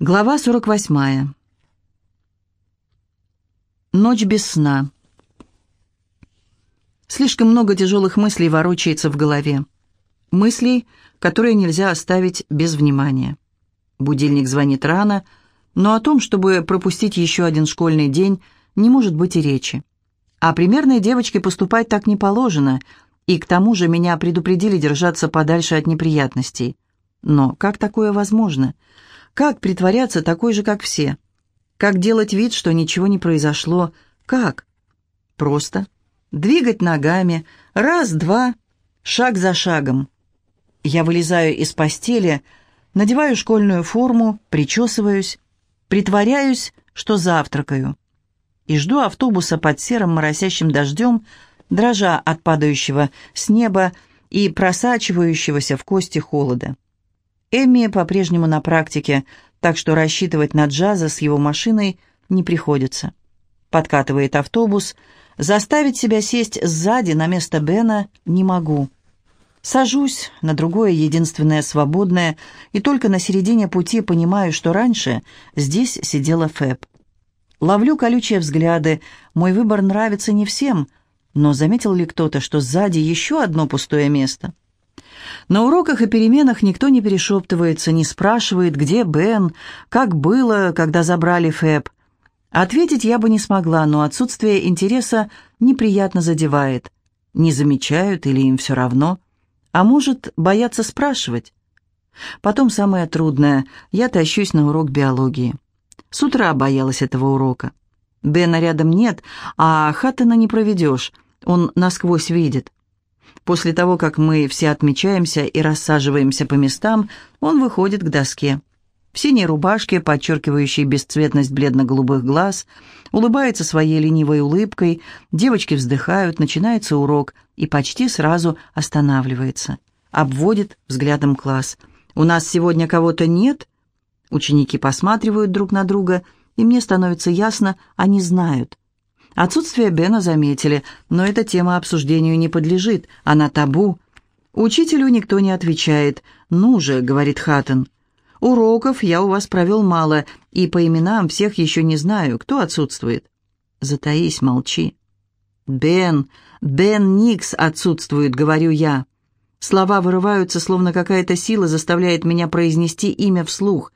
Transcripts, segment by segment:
Глава 48. Ночь без сна. Слишком много тяжелых мыслей ворочается в голове. Мыслей, которые нельзя оставить без внимания. Будильник звонит рано, но о том, чтобы пропустить еще один школьный день, не может быть и речи. А примерной девочке поступать так не положено, и к тому же меня предупредили держаться подальше от неприятностей. Но как такое возможно? Как притворяться такой же, как все? Как делать вид, что ничего не произошло? Как? Просто. Двигать ногами. Раз, два, шаг за шагом. Я вылезаю из постели, надеваю школьную форму, причесываюсь, притворяюсь, что завтракаю. И жду автобуса под серым моросящим дождем, дрожа от падающего с неба и просачивающегося в кости холода. Эмми по-прежнему на практике, так что рассчитывать на джаза с его машиной не приходится. Подкатывает автобус, заставить себя сесть сзади на место Бена не могу. Сажусь на другое единственное свободное, и только на середине пути понимаю, что раньше здесь сидела Фэб. Ловлю колючие взгляды, мой выбор нравится не всем, но заметил ли кто-то, что сзади еще одно пустое место? На уроках и переменах никто не перешептывается, не спрашивает, где Бен, как было, когда забрали Фэб. Ответить я бы не смогла, но отсутствие интереса неприятно задевает. Не замечают или им все равно. А может, боятся спрашивать. Потом самое трудное. Я тащусь на урок биологии. С утра боялась этого урока. Бена рядом нет, а Хаттена не проведешь. Он насквозь видит. После того, как мы все отмечаемся и рассаживаемся по местам, он выходит к доске. В синей рубашке, подчеркивающей бесцветность бледно-голубых глаз, улыбается своей ленивой улыбкой, девочки вздыхают, начинается урок и почти сразу останавливается. Обводит взглядом класс. «У нас сегодня кого-то нет?» Ученики посматривают друг на друга, и мне становится ясно, они знают. Отсутствие Бена заметили, но эта тема обсуждению не подлежит, она табу. Учителю никто не отвечает. «Ну же», — говорит Хаттон, — «уроков я у вас провел мало, и по именам всех еще не знаю, кто отсутствует». «Затаись, молчи». «Бен, Бен Никс отсутствует», — говорю я. Слова вырываются, словно какая-то сила заставляет меня произнести имя вслух,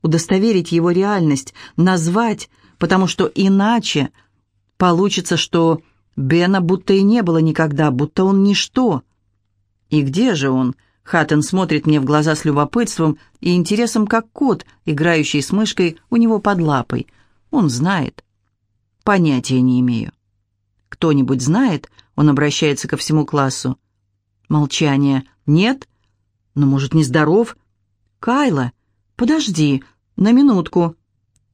удостоверить его реальность, назвать, потому что иначе Получится, что Бена будто и не было никогда, будто он ничто. И где же он? Хаттен смотрит мне в глаза с любопытством и интересом, как кот, играющий с мышкой у него под лапой. Он знает. Понятия не имею. Кто-нибудь знает? Он обращается ко всему классу. Молчание. Нет? Ну, может, нездоров? Кайла, подожди, на минутку.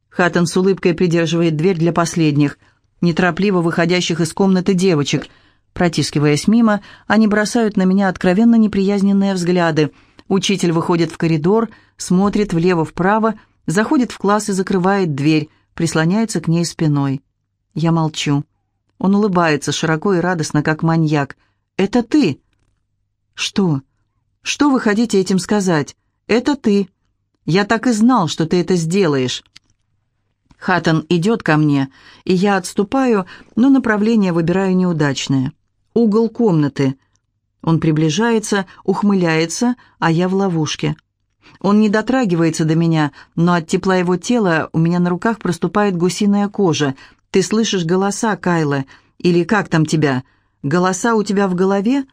Хаттен с улыбкой придерживает дверь для последних – неторопливо выходящих из комнаты девочек. Протискиваясь мимо, они бросают на меня откровенно неприязненные взгляды. Учитель выходит в коридор, смотрит влево-вправо, заходит в класс и закрывает дверь, прислоняется к ней спиной. Я молчу. Он улыбается широко и радостно, как маньяк. «Это ты!» «Что? Что вы хотите этим сказать? Это ты! Я так и знал, что ты это сделаешь!» Хаттон идет ко мне, и я отступаю, но направление выбираю неудачное. Угол комнаты. Он приближается, ухмыляется, а я в ловушке. Он не дотрагивается до меня, но от тепла его тела у меня на руках проступает гусиная кожа. Ты слышишь голоса, Кайла? Или как там тебя? Голоса у тебя в голове?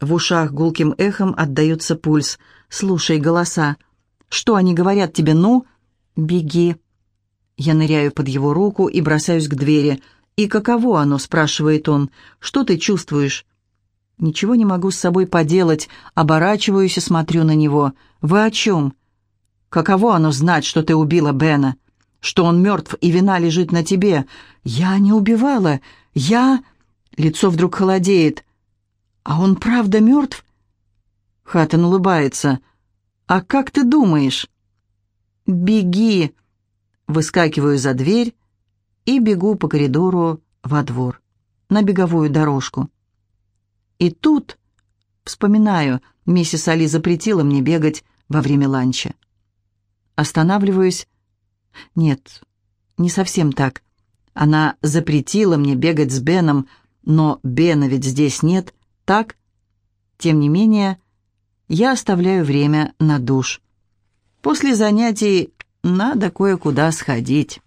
В ушах гулким эхом отдается пульс. «Слушай, голоса. Что они говорят тебе? Ну, беги». Я ныряю под его руку и бросаюсь к двери. «И каково оно?» – спрашивает он. «Что ты чувствуешь?» Ничего не могу с собой поделать, оборачиваюсь и смотрю на него. «Вы о чем?» «Каково оно знать, что ты убила Бена? Что он мертв и вина лежит на тебе?» «Я не убивала. Я...» Лицо вдруг холодеет. «А он правда мертв?» Хаттон улыбается. «А как ты думаешь?» «Беги!» Выскакиваю за дверь и бегу по коридору во двор, на беговую дорожку. И тут, вспоминаю, миссис Али запретила мне бегать во время ланча. Останавливаюсь, Нет, не совсем так. Она запретила мне бегать с Беном, но Бена ведь здесь нет, так? Тем не менее, я оставляю время на душ. После занятий надо кое-куда сходить.